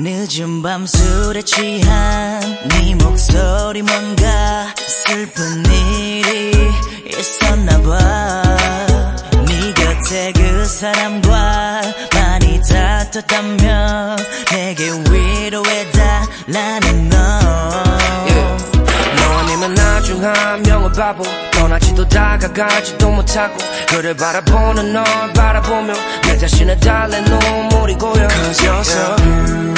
늦은 밤 술에 취한 네 목소리 뭔가 슬픈 일이 있었나 봐. 네 곁에 그 사람과 많이 다퉜다면 내게 위로해달라는 너. 너 아니면 나중 한 명은 바보. 떠나지도 다가가지도 못하고 그를 바라보는 널 바라보며 내 자신을 달래 눈물이 고여. Cause you're so beautiful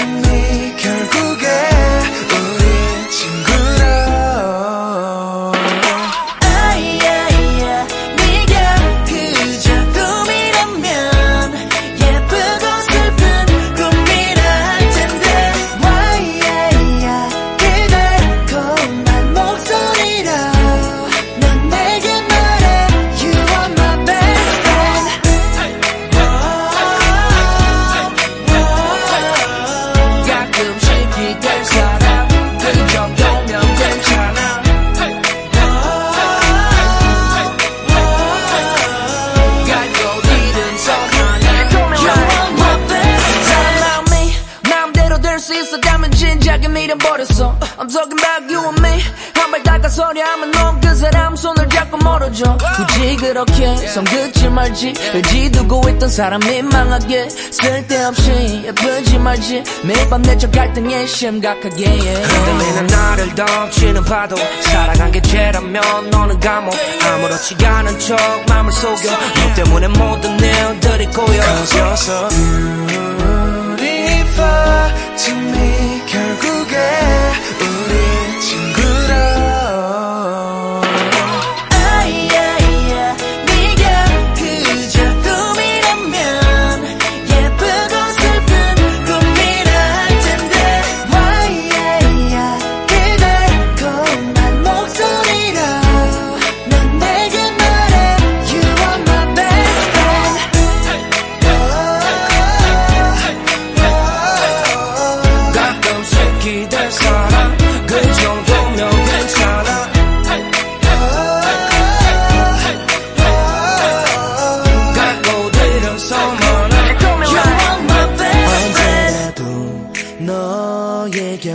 진작에 밀어버렸어. I'm talking about you and me. 한발 다가서려 하면 넌 그 사람 손을 잡고 멀어져. 굳이 그렇게 손 긋지 말지. 의지 두고 있던 사람 민망하게 쓸데없이 예쁘지 말지. 매일 밤 내적 갈등에 심각하게 흔들리는 나를 덮치는 파도. 살아간 게 죄라면 너는 감옥. 아무렇지 않은 척 맘을 속여. 너 때문에 모든 일들이 고여. Cause you're so beautiful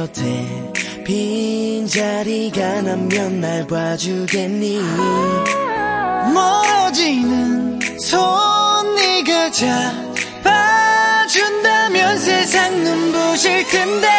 곁에 빈자리가 나면 날 봐주겠니? 멀어지는 손 네가 잡아준다면 세상 눈부실 텐데